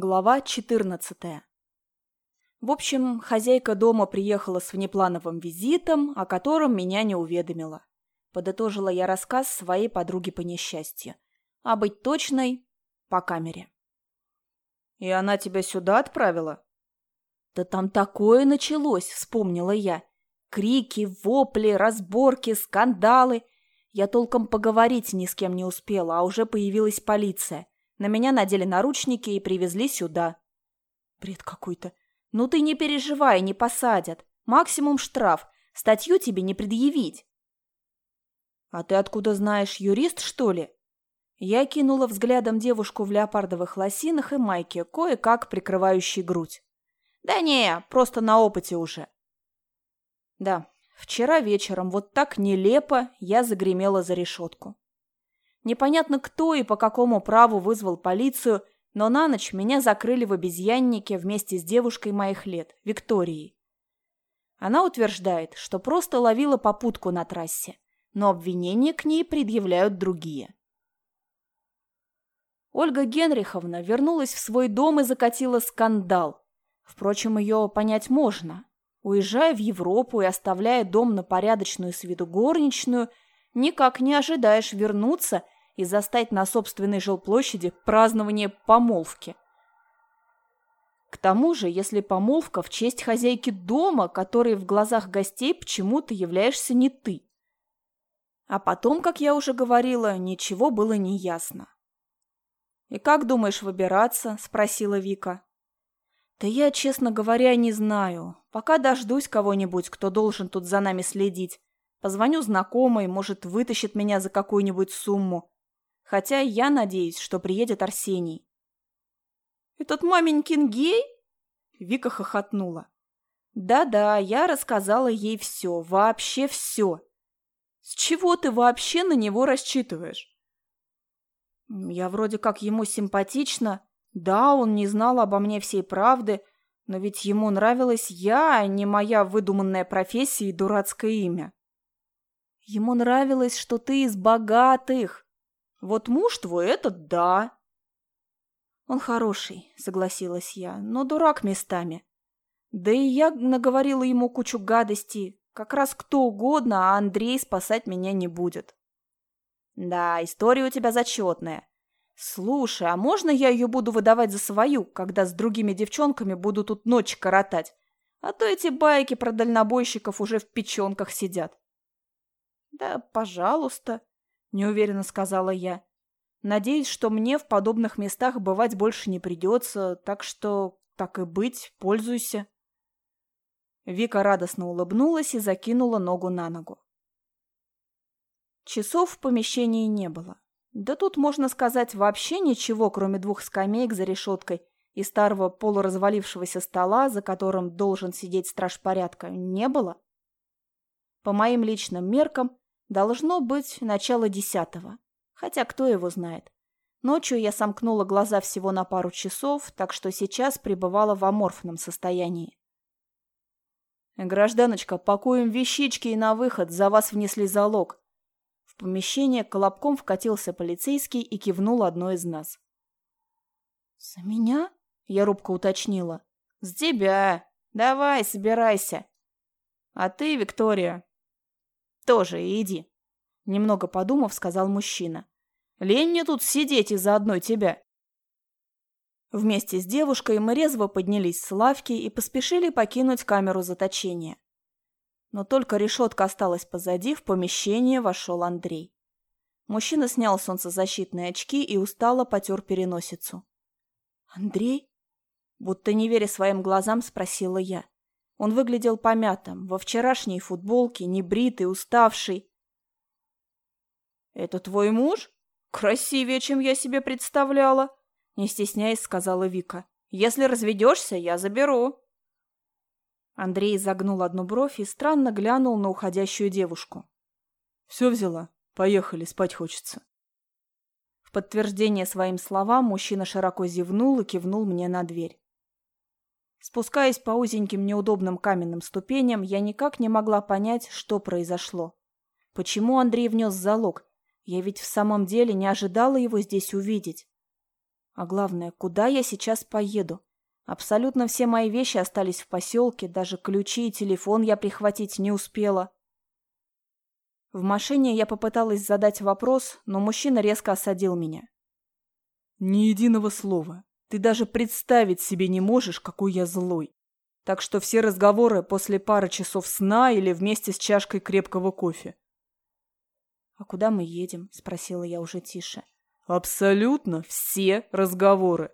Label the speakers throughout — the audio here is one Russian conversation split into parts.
Speaker 1: Глава 14. В общем, хозяйка дома приехала с внеплановым визитом, о котором меня не уведомила. Подытожила я рассказ своей подруги по несчастью. А быть точной – по камере. «И она тебя сюда отправила?» «Да там такое началось», – вспомнила я. Крики, вопли, разборки, скандалы. Я толком поговорить ни с кем не успела, а уже появилась полиция – на меня надели наручники и привезли сюда. Бред какой-то. Ну ты не переживай, не посадят. Максимум штраф. Статью тебе не предъявить. А ты откуда знаешь, юрист, что ли? Я кинула взглядом девушку в леопардовых лосинах и майке, кое-как прикрывающей грудь. Да не, просто на опыте уже. Да, вчера вечером вот так нелепо я загремела за решетку. Непонятно кто и по какому праву вызвал полицию, но на ночь меня закрыли в обезьяннике вместе с девушкой моих лет, Викторией. Она утверждает, что просто ловила попутку на трассе, но обвинения к ней предъявляют другие. Ольга Генриховна вернулась в свой дом и закатила скандал. Впрочем, ее понять можно. Уезжая в Европу и оставляя дом на порядочную с виду горничную – никак не ожидаешь вернуться и застать на собственной жилплощади празднование помолвки. К тому же, если помолвка в честь хозяйки дома, которой в глазах гостей почему-то являешься не ты. А потом, как я уже говорила, ничего было не ясно. «И как думаешь выбираться?» – спросила Вика. «Да я, честно говоря, не знаю. Пока дождусь кого-нибудь, кто должен тут за нами следить. Позвоню знакомой, может, вытащит меня за какую-нибудь сумму. Хотя я надеюсь, что приедет Арсений. «Этот маменькин гей?» Вика хохотнула. «Да-да, я рассказала ей все, вообще все. С чего ты вообще на него рассчитываешь?» «Я вроде как ему симпатична. Да, он не знал обо мне всей правды, но ведь ему нравилась я, а не моя выдуманная профессия и дурацкое имя. Ему нравилось, что ты из богатых. Вот муж твой этот да. Он хороший, согласилась я, но дурак местами. Да и я наговорила ему кучу гадостей. Как раз кто угодно, а Андрей спасать меня не будет. Да, история у тебя зачетная. Слушай, а можно я ее буду выдавать за свою, когда с другими девчонками буду тут ночь коротать? А то эти байки про дальнобойщиков уже в печенках сидят. «Да, пожалуйста», — неуверенно сказала я. «Надеюсь, что мне в подобных местах бывать больше не придется, так что, так и быть, пользуйся». Вика радостно улыбнулась и закинула ногу на ногу. Часов в помещении не было. Да тут, можно сказать, вообще ничего, кроме двух скамеек за решеткой и старого полуразвалившегося стола, за которым должен сидеть страж порядка, не было. По моим личным меркам, Должно быть начало десятого. Хотя кто его знает. Ночью я сомкнула глаза всего на пару часов, так что сейчас пребывала в аморфном состоянии. «Гражданочка, пакуем вещички и на выход, за вас внесли залог». В помещение колобком вкатился полицейский и кивнул одной из нас. «За меня?» — я робко уточнила. «С тебя! Давай, собирайся!» «А ты, Виктория, «Тоже иди», — немного подумав, сказал мужчина. «Лень мне тут сидеть из-за одной тебя». Вместе с девушкой мы резво поднялись с лавки и поспешили покинуть камеру заточения. Но только решетка осталась позади, в помещение вошел Андрей. Мужчина снял солнцезащитные очки и устало потер переносицу. «Андрей?» Будто не веря своим глазам, спросила я. Он выглядел помятым, во вчерашней футболке, небритый, уставший. «Это твой муж? Красивее, чем я себе представляла!» Не стесняясь, сказала Вика. «Если разведешься, я заберу». Андрей загнул одну бровь и странно глянул на уходящую девушку. «Все взяла. Поехали, спать хочется». В подтверждение своим словам мужчина широко зевнул и кивнул мне на дверь. Спускаясь по узеньким неудобным каменным ступеням, я никак не могла понять, что произошло. Почему Андрей внес залог? Я ведь в самом деле не ожидала его здесь увидеть. А главное, куда я сейчас поеду? Абсолютно все мои вещи остались в поселке, даже ключи и телефон я прихватить не успела. В машине я попыталась задать вопрос, но мужчина резко осадил меня.
Speaker 2: «Ни единого слова. Ты даже представить себе не можешь, какой я злой. Так что все разговоры после пары часов сна или вместе с чашкой крепкого кофе.
Speaker 1: «А куда мы едем?» – спросила я уже тише.
Speaker 2: «Абсолютно все разговоры».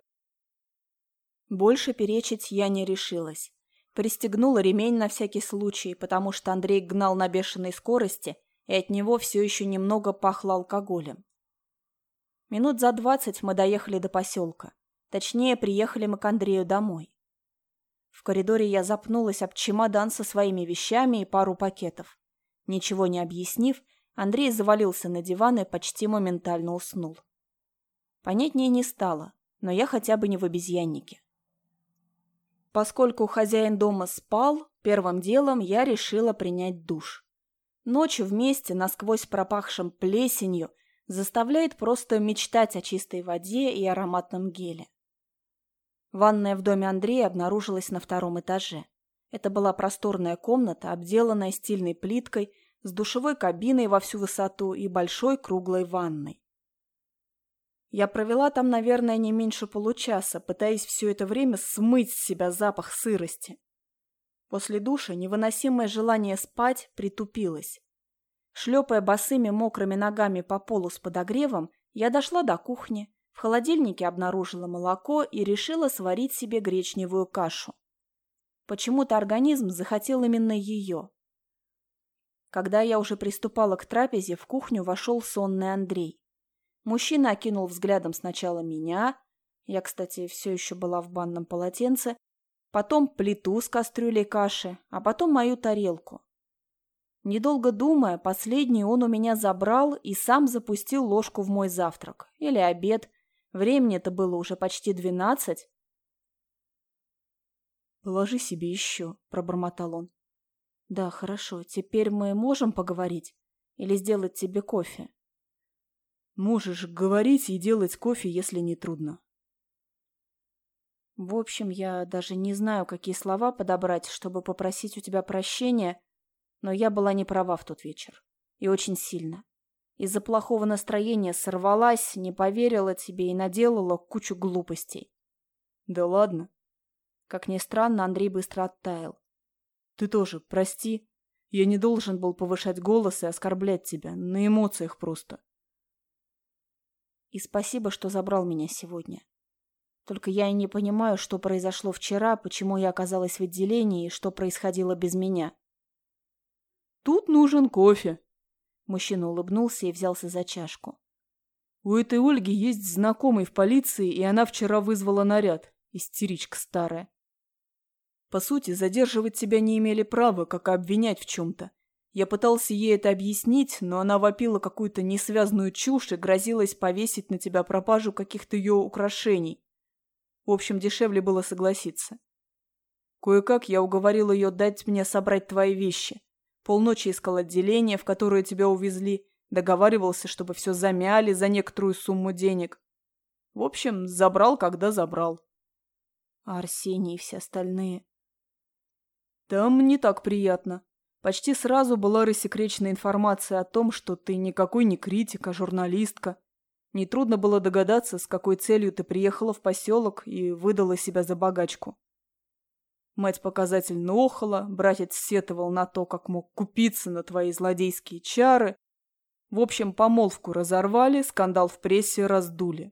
Speaker 1: Больше перечить я не решилась. Пристегнула ремень на всякий случай, потому что Андрей гнал на бешеной скорости, и от него все еще немного пахло алкоголем. Минут за двадцать мы доехали до поселка. Точнее, приехали мы к Андрею домой. В коридоре я запнулась об чемодан со своими вещами и пару пакетов. Ничего не объяснив, Андрей завалился на диван и почти моментально уснул. Понятнее не стало, но я хотя бы не в обезьяннике. Поскольку хозяин дома спал, первым делом я решила принять душ. Ночью вместе, насквозь пропахшим плесенью, заставляет просто мечтать о чистой воде и ароматном геле. Ванная в доме Андрея обнаружилась на втором этаже. Это была просторная комната, обделанная стильной плиткой, с душевой кабиной во всю высоту и большой круглой ванной. Я провела там, наверное, не меньше получаса, пытаясь все это время смыть с себя запах сырости. После душа невыносимое желание спать притупилось. Шлепая босыми мокрыми ногами по полу с подогревом, я дошла до кухни, в холодильнике обнаружила молоко и решила сварить себе гречневую кашу. Почему-то организм захотел именно ее. Когда я уже приступала к трапезе, в кухню вошел сонный Андрей. Мужчина окинул взглядом сначала меня, я, кстати, все еще была в банном полотенце, потом плиту с кастрюлей каши, а потом мою тарелку. Недолго думая, последний он у меня забрал и сам запустил ложку в мой завтрак. Или обед, Времени-то было уже почти двенадцать.
Speaker 2: «Положи себе еще», — пробормотал он.
Speaker 1: «Да, хорошо. Теперь мы можем поговорить? Или сделать тебе кофе?»
Speaker 2: «Можешь говорить и делать кофе, если не трудно».
Speaker 1: В общем, я даже не знаю, какие слова подобрать, чтобы попросить у тебя прощения, но я была не права в тот вечер. И очень сильно. Из-за плохого настроения сорвалась, не поверила тебе и наделала кучу глупостей.
Speaker 2: Да ладно.
Speaker 1: Как ни странно, Андрей быстро оттаял.
Speaker 2: Ты тоже, прости. Я не должен был повышать голос и оскорблять тебя. На эмоциях просто.
Speaker 1: И спасибо, что забрал меня сегодня. Только я и не понимаю, что произошло вчера, почему я оказалась в отделении и что происходило без меня.
Speaker 2: Тут нужен кофе,
Speaker 1: Мужчина улыбнулся и взялся за чашку.
Speaker 2: У этой Ольги есть знакомый в полиции, и она вчера вызвала наряд. Истеричка старая. По сути, задерживать тебя не имели права, как и обвинять в чем-то. Я пытался ей это объяснить, но она вопила какую-то несвязную чушь и грозилась повесить на тебя пропажу каких-то ее украшений. В общем, дешевле было согласиться. Кое-как я уговорил ее дать мне собрать твои вещи. Полночи искал отделение, в которое тебя увезли. Договаривался, чтобы все замяли за некоторую сумму денег. В общем, забрал, когда забрал.
Speaker 1: А Арсений и все остальные?
Speaker 2: Там не так приятно. Почти сразу была рассекречена информация о том, что ты никакой не критик, а журналистка. Нетрудно было догадаться, с какой целью ты приехала в поселок и выдала себя за богачку. Мать показательно охала, братец сетовал на то, как мог купиться на твои злодейские чары. В общем, помолвку разорвали, скандал в прессе раздули.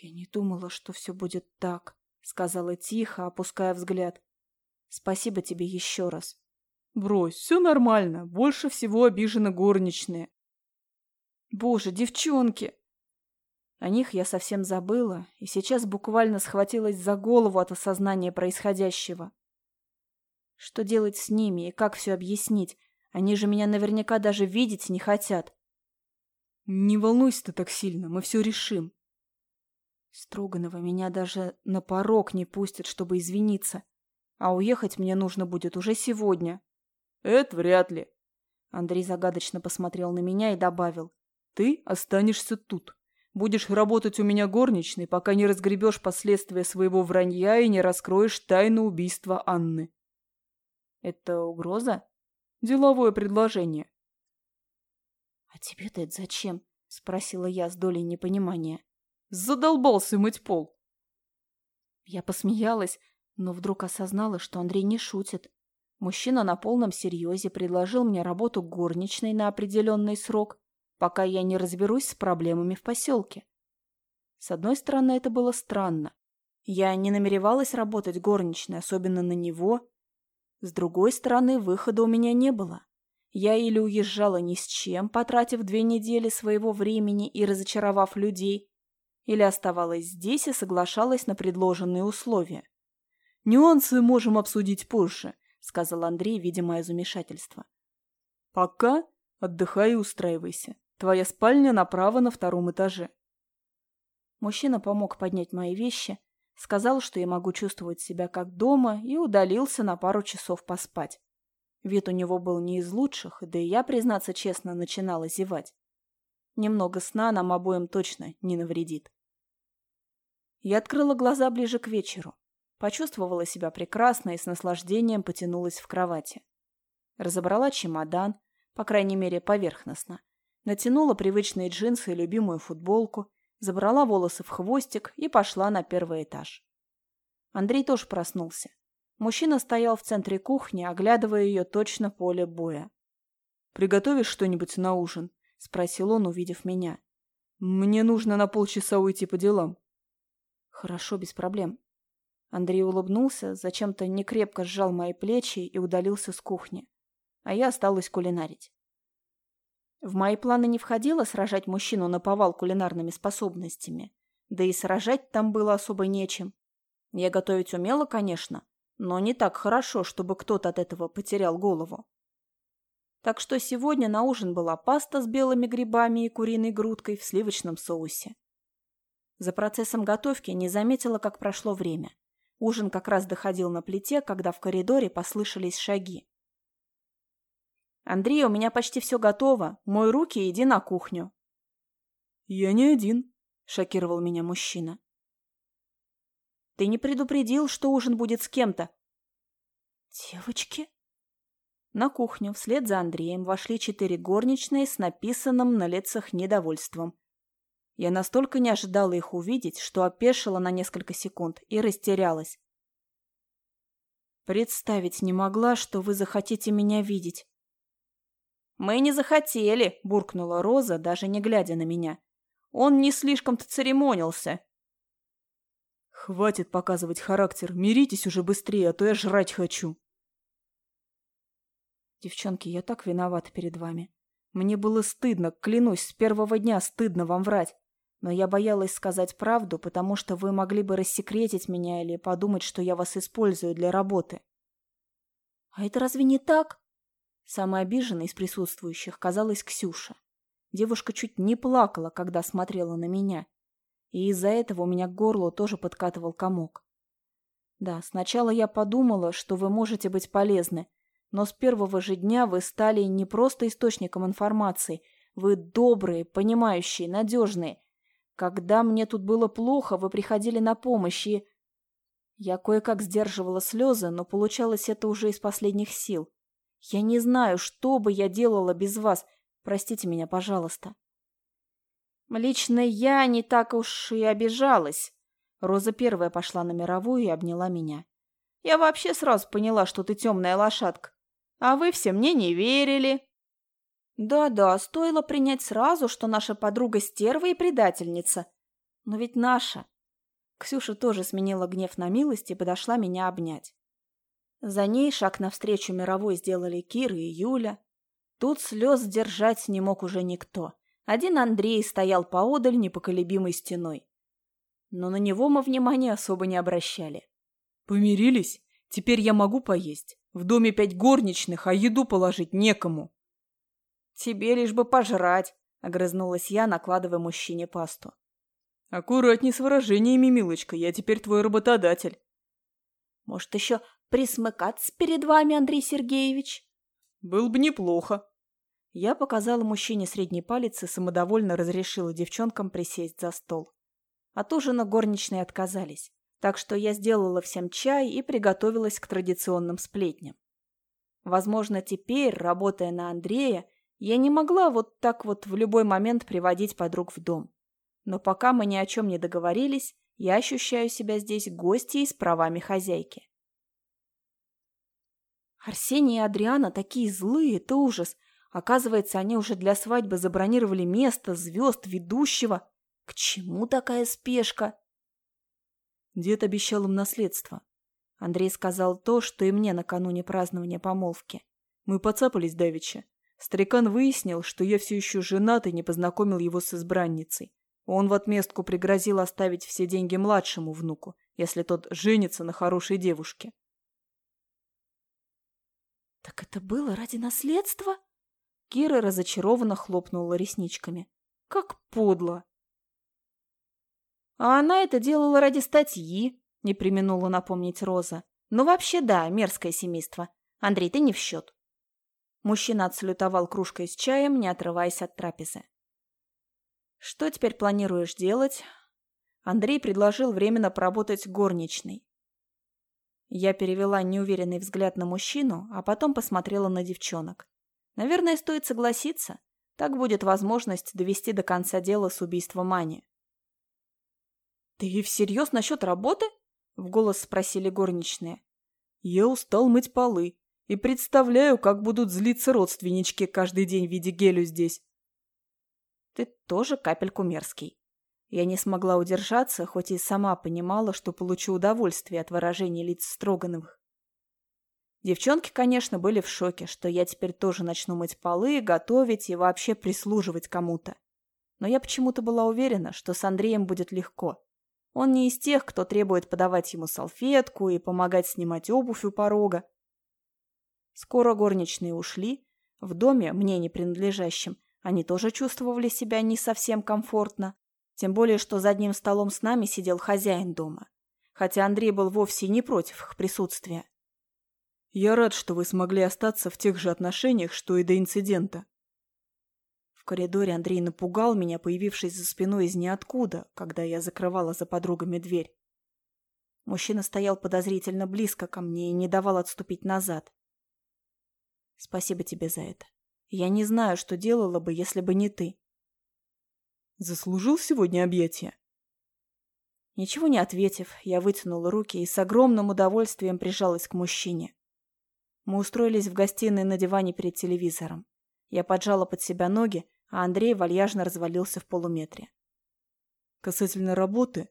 Speaker 1: «Я не думала, что все будет так», — сказала тихо, опуская взгляд. «Спасибо тебе еще раз».
Speaker 2: «Брось, все нормально. Больше всего обижены горничные».
Speaker 1: «Боже, девчонки!» О них я совсем забыла и сейчас буквально схватилась за голову от осознания происходящего. Что делать с ними и как все объяснить? Они же меня наверняка даже видеть не хотят.
Speaker 2: Не волнуйся ты так сильно, мы все решим.
Speaker 1: Строганова меня даже на порог не пустят, чтобы извиниться. А уехать мне нужно будет уже сегодня.
Speaker 2: Это вряд ли.
Speaker 1: Андрей загадочно посмотрел на меня и добавил.
Speaker 2: Ты останешься тут. Будешь работать у меня горничной, пока не разгребешь последствия своего вранья и не раскроешь тайну убийства Анны.
Speaker 1: Это угроза?
Speaker 2: Деловое предложение.
Speaker 1: А тебе-то это зачем? Спросила я с долей непонимания.
Speaker 2: Задолбался мыть пол.
Speaker 1: Я посмеялась, но вдруг осознала, что Андрей не шутит. Мужчина на полном серьезе предложил мне работу горничной на определенный срок, пока я не разберусь с проблемами в поселке. С одной стороны, это было странно. Я не намеревалась работать горничной, особенно на него. С другой стороны, выхода у меня не было. Я или уезжала ни с чем, потратив две недели своего времени и разочаровав людей, или оставалась здесь и соглашалась на предложенные условия.
Speaker 2: «Нюансы можем обсудить позже», —
Speaker 1: сказал Андрей, видя мое замешательство.
Speaker 2: «Пока отдыхай и устраивайся. Твоя спальня направо на втором этаже».
Speaker 1: Мужчина помог поднять мои вещи, сказал, что я могу чувствовать себя как дома, и удалился на пару часов поспать. Вид у него был не из лучших, да и я, признаться честно, начинала зевать. Немного сна нам обоим точно не навредит. Я открыла глаза ближе к вечеру. Почувствовала себя прекрасно и с наслаждением потянулась в кровати. Разобрала чемодан, по крайней мере, поверхностно. Натянула привычные джинсы и любимую футболку, забрала волосы в хвостик и пошла на первый этаж. Андрей тоже проснулся. Мужчина стоял в центре кухни, оглядывая ее точно поле боя.
Speaker 2: «Приготовишь что-нибудь на ужин?» — спросил он, увидев меня. «Мне нужно на полчаса уйти по делам».
Speaker 1: «Хорошо, без проблем». Андрей улыбнулся, зачем-то некрепко сжал мои плечи и удалился с кухни. А я осталась кулинарить. В мои планы не входило сражать мужчину на повал кулинарными способностями. Да и сражать там было особо нечем. Я готовить умела, конечно, но не так хорошо, чтобы кто-то от этого потерял голову. Так что сегодня на ужин была паста с белыми грибами и куриной грудкой в сливочном соусе. За процессом готовки не заметила, как прошло время. Ужин как раз доходил на плите, когда в коридоре послышались шаги. «Андрей, у меня почти все готово. Мой руки и иди на кухню».
Speaker 2: «Я не один», —
Speaker 1: шокировал меня мужчина. «Ты не предупредил, что ужин будет с кем-то?» «Девочки?» На кухню вслед за Андреем вошли четыре горничные с написанным на лицах недовольством. Я настолько не ожидала их увидеть, что опешила на несколько секунд и растерялась. «Представить не могла, что вы захотите меня видеть». «Мы не захотели», — буркнула Роза, даже не глядя на меня. «Он не слишком-то церемонился».
Speaker 2: «Хватит показывать характер, миритесь уже быстрее, а то я жрать хочу».
Speaker 1: «Девчонки, я так виновата перед вами. Мне было стыдно, клянусь, с первого дня стыдно вам врать. Но я боялась сказать правду, потому что вы могли бы рассекретить меня или подумать, что я вас использую для работы. А это разве не так? Самой обиженной из присутствующих казалась Ксюша. Девушка чуть не плакала, когда смотрела на меня. И из-за этого у меня к горлу тоже подкатывал комок. Да, сначала я подумала, что вы можете быть полезны, но с первого же дня вы стали не просто источником информации, вы добрые, понимающие, надежные, когда мне тут было плохо, вы приходили на помощь, и... Я кое-как сдерживала слезы, но получалось это уже из последних сил. Я не знаю, что бы я делала без вас. Простите меня, пожалуйста. Лично я не так уж и обижалась. Роза первая пошла на мировую и обняла меня. Я вообще сразу поняла, что ты темная лошадка. А вы все мне не верили. Да-да, стоило принять сразу, что наша подруга стерва и предательница. Но ведь наша. Ксюша тоже сменила гнев на милость и подошла меня обнять. За ней шаг навстречу мировой сделали Кира и Юля. Тут слез держать не мог уже никто. Один Андрей стоял поодаль непоколебимой стеной. Но на него мы внимания особо не обращали.
Speaker 2: «Помирились? Теперь я могу поесть. В доме пять горничных, а еду положить некому».
Speaker 1: «Тебе лишь бы пожрать», — огрызнулась я, накладывая мужчине пасту.
Speaker 2: «Аккуратней с выражениями, милочка, я теперь твой работодатель».
Speaker 1: «Может, еще присмыкаться перед вами, Андрей Сергеевич?»
Speaker 2: «Было бы неплохо».
Speaker 1: Я показала мужчине средний палец и самодовольно разрешила девчонкам присесть за стол. От ужина горничные отказались, так что я сделала всем чай и приготовилась к традиционным сплетням. Возможно, теперь, работая на Андрея, я не могла вот так вот в любой момент приводить подруг в дом. Но пока мы ни о чем не договорились, я ощущаю себя здесь гостьей с правами хозяйки. Арсений и Адриана такие злые, это ужас. Оказывается, они уже для свадьбы забронировали место, звезд, ведущего. К чему такая спешка?
Speaker 2: Дед обещал им наследство.
Speaker 1: Андрей сказал то, что и мне накануне празднования помолвки.
Speaker 2: Мы поцапались давеча. Старикан выяснил, что я все еще женат и не познакомил его с избранницей. Он в отместку пригрозил оставить все деньги младшему внуку, если тот женится на хорошей девушке.
Speaker 1: «Так это было ради наследства?» Кира разочарованно хлопнула ресничками. «Как подло!» «А она это делала ради статьи», — не применула напомнить Роза. «Ну вообще да, мерзкое семейство. Андрей, ты не в счет». Мужчина отсалютовал кружкой с чаем, не отрываясь от трапезы. «Что теперь планируешь делать?» Андрей предложил временно поработать горничной. Я перевела неуверенный взгляд на мужчину, а потом посмотрела на девчонок. Наверное, стоит согласиться. Так будет возможность довести до конца дело с убийством Ани. «Ты всерьез насчет работы?» — в голос спросили горничные.
Speaker 2: «Я устал мыть полы и представляю, как будут злиться родственнички каждый день в виде гелю здесь».
Speaker 1: «Ты тоже капельку мерзкий», я не смогла удержаться, хоть и сама понимала, что получу удовольствие от выражения лиц Строгановых. Девчонки, конечно, были в шоке, что я теперь тоже начну мыть полы, готовить и вообще прислуживать кому-то. Но я почему-то была уверена, что с Андреем будет легко. Он не из тех, кто требует подавать ему салфетку и помогать снимать обувь у порога. Скоро горничные ушли. В доме, мне не принадлежащем, они тоже чувствовали себя не совсем комфортно. Тем более, что за одним столом с нами сидел хозяин дома. Хотя Андрей был вовсе не против их присутствия.
Speaker 2: «Я рад, что вы смогли остаться в тех же отношениях, что и до инцидента».
Speaker 1: В коридоре Андрей напугал меня, появившись за спиной из ниоткуда, когда я закрывала за подругами дверь. Мужчина стоял подозрительно близко ко мне и не давал отступить назад. «Спасибо тебе за это. Я не знаю, что делала бы, если бы не ты.
Speaker 2: Заслужил сегодня объятия?»
Speaker 1: Ничего не ответив, я вытянула руки и с огромным удовольствием прижалась к мужчине. Мы устроились в гостиной на диване перед телевизором. Я поджала под себя ноги, а Андрей вальяжно развалился в полуметре.
Speaker 2: Касательно работы,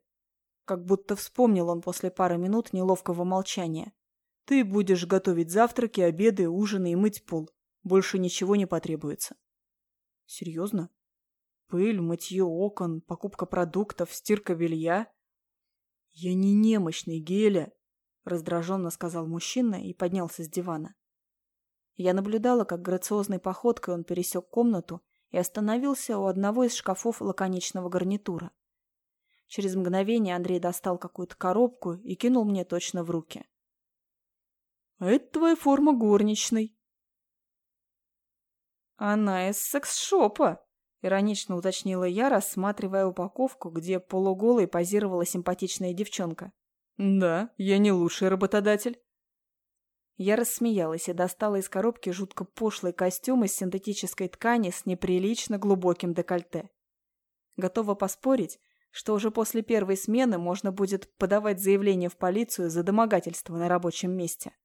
Speaker 2: как будто вспомнил он после пары минут неловкого молчания. Ты будешь готовить завтраки, обеды, ужины и мыть пол. Больше ничего не потребуется.
Speaker 1: Серьезно? Пыль, мытье окон, покупка продуктов, стирка белья.
Speaker 2: «Я не немощный, Геля», — раздраженно сказал мужчина и поднялся с дивана.
Speaker 1: Я наблюдала, как грациозной походкой он пересек комнату и остановился у одного из шкафов лаконичного гарнитура. Через мгновение Андрей достал какую-то коробку и кинул мне точно в руки.
Speaker 2: «А это твоя форма горничной».
Speaker 1: «Она из секс-шопа», Иронично уточнила я, рассматривая упаковку, где полуголой позировала симпатичная девчонка.
Speaker 2: «Да, я не лучший работодатель».
Speaker 1: Я рассмеялась и достала из коробки жутко пошлый костюм из синтетической ткани с неприлично глубоким декольте. Готова поспорить, что уже после первой смены можно будет подавать заявление в полицию за домогательство на рабочем месте.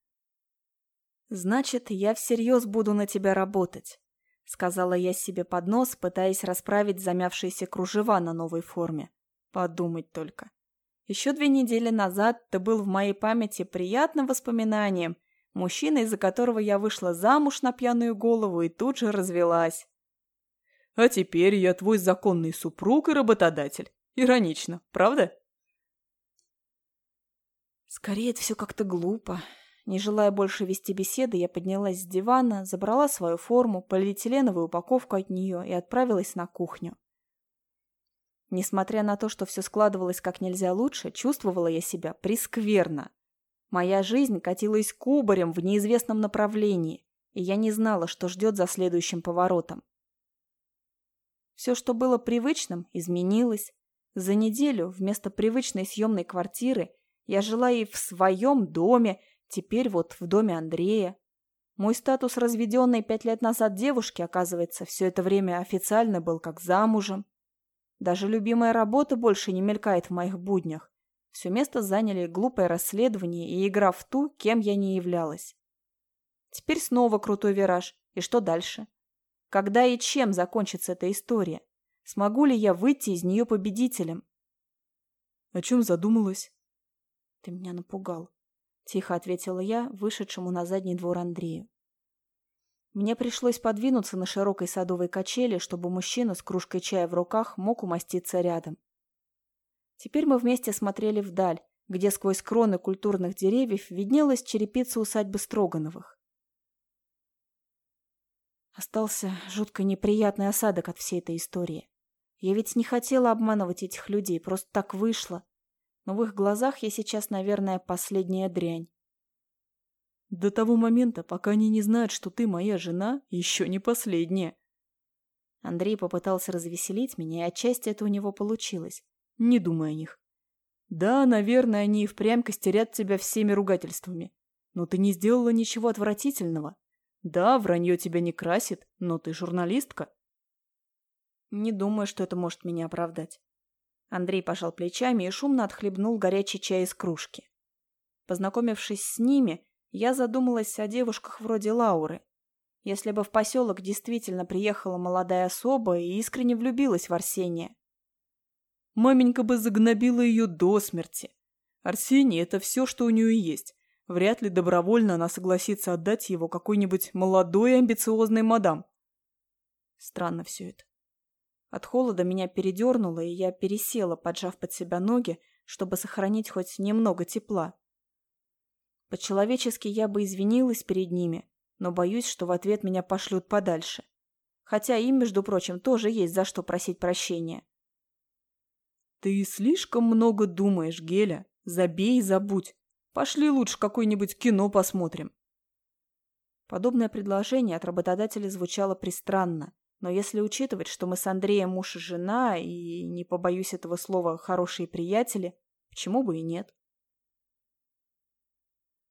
Speaker 1: «Значит, я всерьез буду на тебя работать. — сказала я себе под нос, пытаясь расправить замявшиеся кружева на новой форме. Подумать только. Еще две недели назад ты был в моей памяти приятным воспоминанием, мужчина, из-за которого я вышла замуж на пьяную голову и тут же развелась.
Speaker 2: А теперь я твой законный супруг и работодатель. Иронично, правда?
Speaker 1: Скорее, это все как-то глупо. Не желая больше вести беседы, я поднялась с дивана, забрала свою форму, полиэтиленовую упаковку от нее и отправилась на кухню. Несмотря на то, что все складывалось как нельзя лучше, чувствовала я себя прискверно. Моя жизнь катилась кубарем в неизвестном направлении. и я не знала, что ждет за следующим поворотом. Все, что было привычным, изменилось. За неделю вместо привычной съемной квартиры я жила и в своем доме, теперь вот в доме Андрея. Мой статус разведенной пять лет назад девушки, оказывается, все это время официально был как замужем. Даже любимая работа больше не мелькает в моих буднях. Все место заняли глупое расследование и игра в ту, кем я не являлась. Теперь снова крутой вираж. И что дальше? Когда и чем закончится эта история? Смогу ли я выйти из нее победителем?
Speaker 2: О чем задумалась?
Speaker 1: Ты меня напугал. Тихо ответила я, вышедшему на задний двор Андрею. Мне пришлось подвинуться на широкой садовой качели, чтобы мужчина с кружкой чая в руках мог умоститься рядом. Теперь мы вместе смотрели вдаль, где сквозь кроны культурных деревьев виднелась черепица усадьбы Строгановых. Остался жутко неприятный осадок от всей этой истории. Я ведь не хотела обманывать этих людей, просто так вышло. Но в их глазах я сейчас, наверное, последняя дрянь.
Speaker 2: До того момента, пока они не знают, что ты моя жена, еще не последняя.
Speaker 1: Андрей попытался развеселить меня, и отчасти это у него получилось.
Speaker 2: Не думай о них. Да, наверное, они и впрямь костерят тебя всеми ругательствами. Но ты не сделала ничего отвратительного. Да, вранье тебя не красит, но ты журналистка.
Speaker 1: Не думаю, что это может меня оправдать. Андрей пожал плечами и шумно отхлебнул горячий чай из кружки. Познакомившись с ними, я задумалась о девушках вроде Лауры. Если бы в поселок действительно приехала молодая особа и искренне влюбилась в Арсения.
Speaker 2: Маменька бы загнобила ее до смерти. Арсений – это все, что у нее есть. Вряд ли добровольно она согласится отдать его какой-нибудь молодой амбициозной мадам.
Speaker 1: Странно все это. От холода меня передернуло, и я пересела, поджав под себя ноги, чтобы сохранить хоть немного тепла. По-человечески я бы извинилась перед ними, но боюсь, что в ответ меня пошлют подальше. Хотя им, между прочим, тоже есть за что просить прощения.
Speaker 2: «Ты слишком много думаешь, Геля. Забей и забудь. Пошли лучше какое-нибудь кино посмотрим.
Speaker 1: Подобное предложение от работодателя звучало пристранно, но если учитывать, что мы с Андреем муж и жена, и, не побоюсь этого слова, хорошие приятели, почему бы и нет?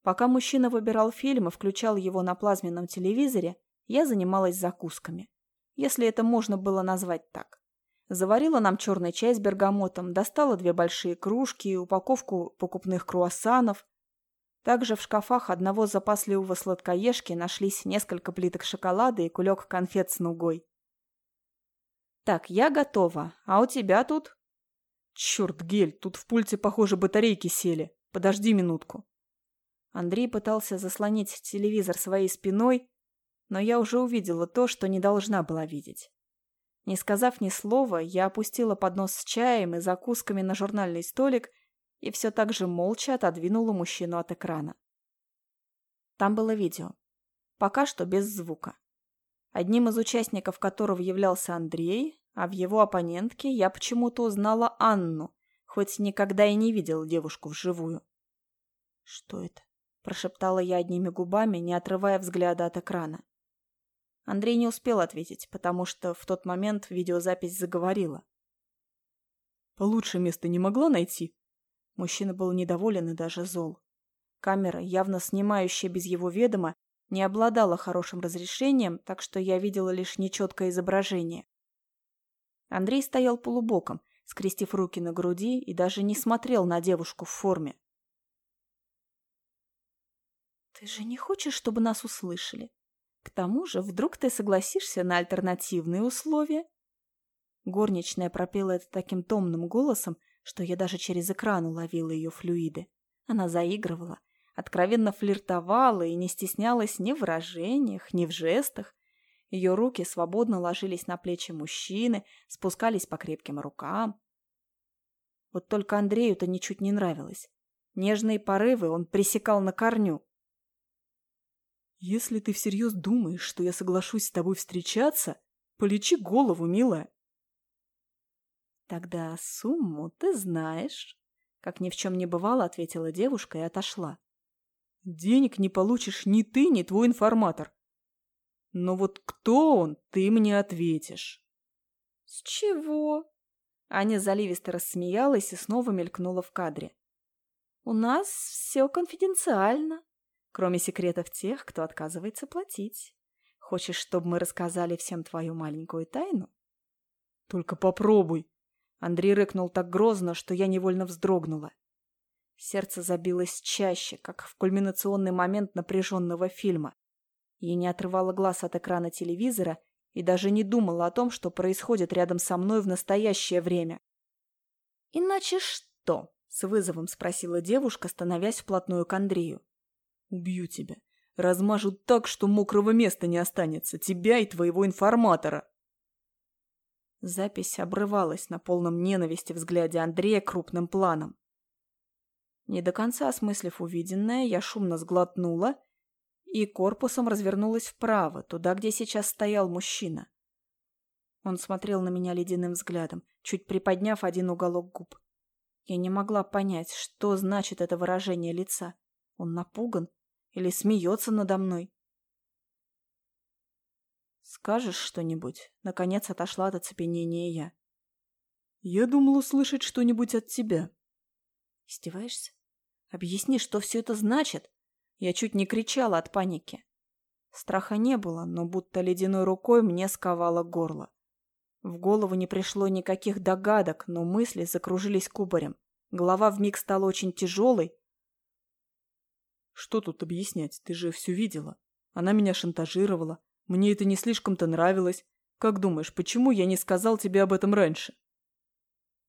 Speaker 1: Пока мужчина выбирал фильм и включал его на плазменном телевизоре, я занималась закусками. Если это можно было назвать так. Заварила нам черный чай с бергамотом, достала две большие кружки, упаковку покупных круассанов, также в шкафах одного запасливого сладкоежки нашлись несколько плиток шоколада и кулек конфет с нугой. «Так, я готова. А у тебя тут?»
Speaker 2: «Черт, Гель, тут в пульте, похоже, батарейки сели. Подожди минутку».
Speaker 1: Андрей пытался заслонить телевизор своей спиной, но я уже увидела то, что не должна была видеть. Не сказав ни слова, я опустила поднос с чаем и закусками на журнальный столик и все так же молча отодвинула мужчину от экрана. Там было видео. Пока что без звука. Одним из участников которого являлся Андрей, а в его оппонентке я почему-то узнала Анну, хоть никогда и не видела девушку вживую. «Что это?» – прошептала я одними губами, не отрывая взгляда от экрана. Андрей не успел ответить, потому что в тот момент видеозапись заговорила.
Speaker 2: «Получше места не могла найти?»
Speaker 1: Мужчина был недоволен и даже зол. Камера, явно снимающая без его ведома, не обладала хорошим разрешением, так что я видела лишь нечеткое изображение. Андрей стоял полубоком, скрестив руки на груди и даже не смотрел на девушку в форме. «Ты же не хочешь, чтобы нас услышали? К тому же, вдруг ты согласишься на альтернативные условия?» Горничная пропела это таким томным голосом, что я даже через экран уловила ее флюиды. Она заигрывала, откровенно флиртовала и не стеснялась ни в выражениях, ни в жестах. Ее руки свободно ложились на плечи мужчины, спускались по крепким рукам. Вот только Андрею это ничуть не нравилось. Нежные порывы он пресекал на корню.
Speaker 2: «Если ты всерьез думаешь, что я соглашусь с тобой встречаться, полечи голову, милая.
Speaker 1: «Тогда сумму ты знаешь», — как ни в чем не бывало, ответила девушка и отошла.
Speaker 2: «Денег не получишь ни ты, ни твой информатор. Но вот кто он, ты мне ответишь.
Speaker 1: С чего? Аня заливисто рассмеялась и снова мелькнула в кадре. У нас все конфиденциально, кроме секретов тех, кто отказывается платить. Хочешь, чтобы мы рассказали всем твою маленькую тайну?
Speaker 2: Только попробуй. Андрей рыкнул так грозно, что я невольно вздрогнула.
Speaker 1: Сердце забилось чаще, как в кульминационный момент напряженного фильма. Я не отрывала глаз от экрана телевизора и даже не думала о том, что происходит рядом со мной в настоящее время. «Иначе что?» — с вызовом спросила девушка, становясь вплотную к Андрею.
Speaker 2: «Убью тебя. Размажу так, что мокрого места не останется. Тебя и твоего информатора».
Speaker 1: Запись обрывалась на полном ненависти взгляде Андрея крупным планом. Не до конца осмыслив увиденное, я шумно сглотнула и корпусом развернулась вправо, туда, где сейчас стоял мужчина. Он смотрел на меня ледяным взглядом, чуть приподняв один уголок губ. Я не могла понять, что значит это выражение лица. Он напуган или смеется надо мной? «Скажешь что-нибудь?» — наконец отошла от оцепенения я.
Speaker 2: «Я думал услышать что-нибудь от тебя».
Speaker 1: «Издеваешься? Объясни, что все это значит?» Я чуть не кричала от паники. Страха не было, но будто ледяной рукой мне сковало горло. В голову не пришло никаких догадок, но мысли закружились кубарем. Голова вмиг стала очень тяжелой.
Speaker 2: Что тут объяснять? Ты же все видела. Она меня шантажировала. Мне это не слишком-то нравилось. Как думаешь, почему я не сказал тебе об этом раньше?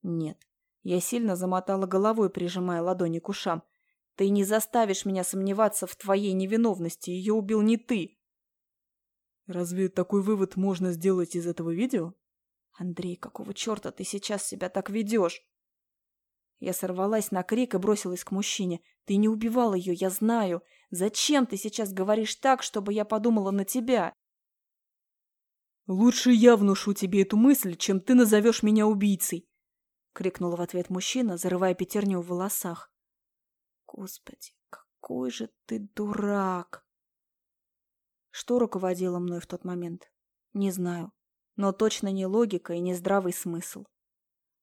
Speaker 1: Нет. Я сильно замотала головой, прижимая ладони к ушам. Ты не заставишь меня сомневаться в твоей невиновности. Ее убил не ты.
Speaker 2: Разве такой вывод можно сделать из этого видео?
Speaker 1: Андрей, какого черта ты сейчас себя так ведешь? Я сорвалась на крик и бросилась к мужчине. Ты не убивал ее, я знаю. Зачем ты сейчас говоришь так, чтобы я подумала на тебя?
Speaker 2: Лучше я внушу тебе эту мысль, чем ты назовешь меня убийцей. Крикнул в ответ мужчина, зарывая пятерню в волосах.
Speaker 1: Господи, какой же ты дурак! Что руководило мной в тот момент? Не знаю. Но точно не логика и не здравый смысл.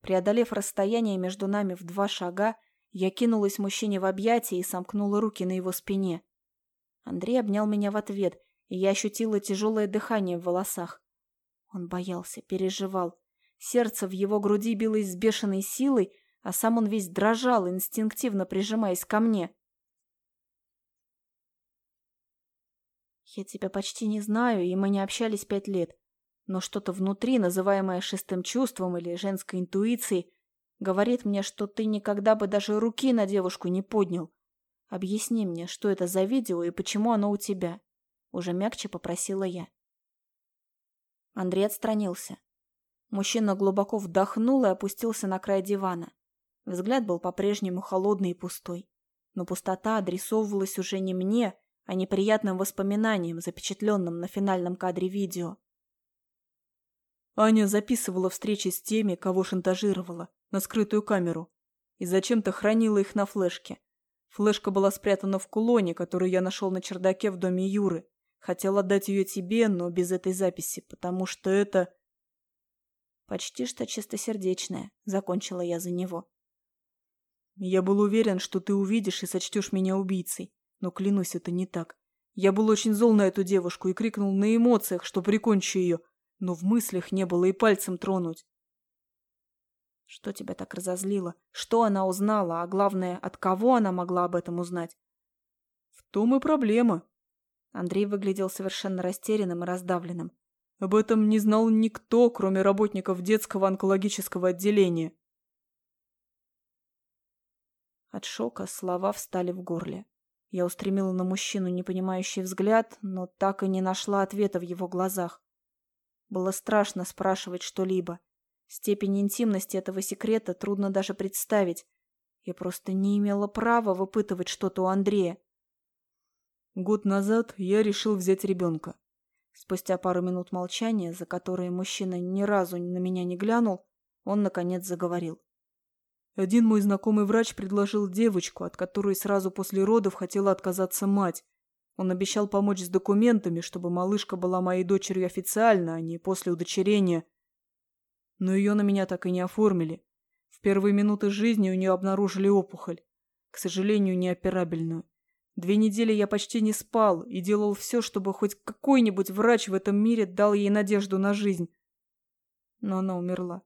Speaker 1: Преодолев расстояние между нами в два шага, я кинулась мужчине в объятия и сомкнула руки на его спине. Андрей обнял меня в ответ, и я ощутила тяжелое дыхание в волосах. Он боялся, переживал. Сердце в его груди билось с бешеной силой, а сам он весь дрожал, инстинктивно прижимаясь ко мне. Я тебя почти не знаю, и мы не общались пять лет. Но что-то внутри, называемое шестым чувством или женской интуицией, говорит мне, что ты никогда бы даже руки на девушку не поднял. Объясни мне, что это за видео и почему оно у тебя. Уже мягче попросила я. Андрей отстранился. Мужчина глубоко вдохнул и опустился на край дивана. Взгляд был по-прежнему холодный и пустой. Но пустота адресовывалась уже не мне, а неприятным воспоминаниям, запечатленным на финальном кадре видео.
Speaker 2: Аня записывала встречи с теми, кого шантажировала, на скрытую камеру, и зачем-то хранила их на флешке. Флешка была спрятана в кулоне, который я нашел на чердаке в доме Юры. Хотел отдать ее тебе, но без этой записи, потому что это...
Speaker 1: Почти что чистосердечное, закончила я за него.
Speaker 2: Я был уверен, что ты увидишь и сочтешь меня убийцей. Но клянусь, это не так. Я был очень зол на эту девушку и крикнул на эмоциях, что прикончу ее, но в мыслях не было и пальцем тронуть.
Speaker 1: Что тебя так разозлило? Что она узнала, а главное, от кого она могла об этом узнать?
Speaker 2: В том и проблема.
Speaker 1: Андрей выглядел совершенно растерянным и раздавленным.
Speaker 2: Об этом не знал никто, кроме работников детского онкологического отделения.
Speaker 1: От шока слова встали в горле. Я устремила на мужчину непонимающий взгляд, но так и не нашла ответа в его глазах. Было страшно спрашивать что-либо. Степень интимности этого секрета трудно даже представить. Я просто не имела права выпытывать что-то у Андрея.
Speaker 2: Год назад я решил взять ребенка.
Speaker 1: Спустя пару минут молчания, за которые мужчина ни разу на меня не глянул, он, наконец, заговорил.
Speaker 2: Один мой знакомый врач предложил девочку, от которой сразу после родов хотела отказаться мать. Он обещал помочь с документами, чтобы малышка была моей дочерью официально, а не после удочерения. Но ее на меня так и не оформили. В первые минуты жизни у нее обнаружили опухоль. К сожалению, неоперабельную. Две недели я почти не спал и делал все, чтобы хоть какой-нибудь врач в этом мире дал ей надежду на жизнь. Но она умерла.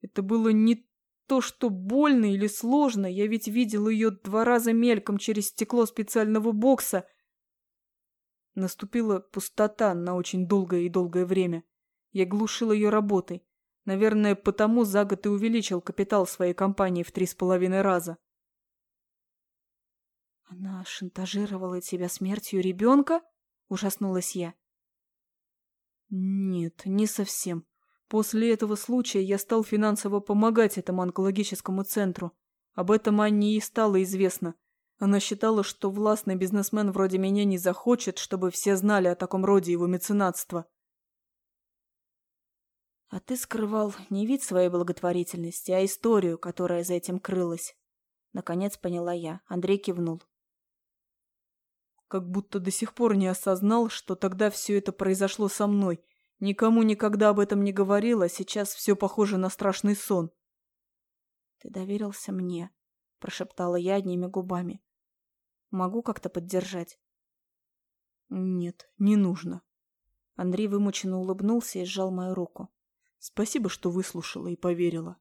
Speaker 2: Это было не то, что больно или сложно, я ведь видел ее два раза мельком через стекло специального бокса. Наступила пустота на очень долгое и долгое время. Я глушил ее работой. Наверное, потому за год и увеличил капитал своей компании в три с половиной раза.
Speaker 1: «Она шантажировала тебя смертью ребенка?» – ужаснулась я.
Speaker 2: «Нет, не совсем. После этого случая я стал финансово помогать этому онкологическому центру. Об этом Анне и стало известно. Она считала, что властный бизнесмен вроде меня не захочет, чтобы все знали о таком роде его меценатства».
Speaker 1: «А ты скрывал не вид своей благотворительности, а историю, которая за этим крылась». Наконец поняла я. Андрей кивнул
Speaker 2: как будто до сих пор не осознал, что тогда все это произошло со мной. Никому никогда об этом не говорил, а сейчас все похоже на страшный сон.
Speaker 1: «Ты доверился мне», — прошептала я одними губами. «Могу как-то поддержать?»
Speaker 2: «Нет, не нужно».
Speaker 1: Андрей вымученно улыбнулся и сжал мою руку.
Speaker 2: «Спасибо, что выслушала и поверила».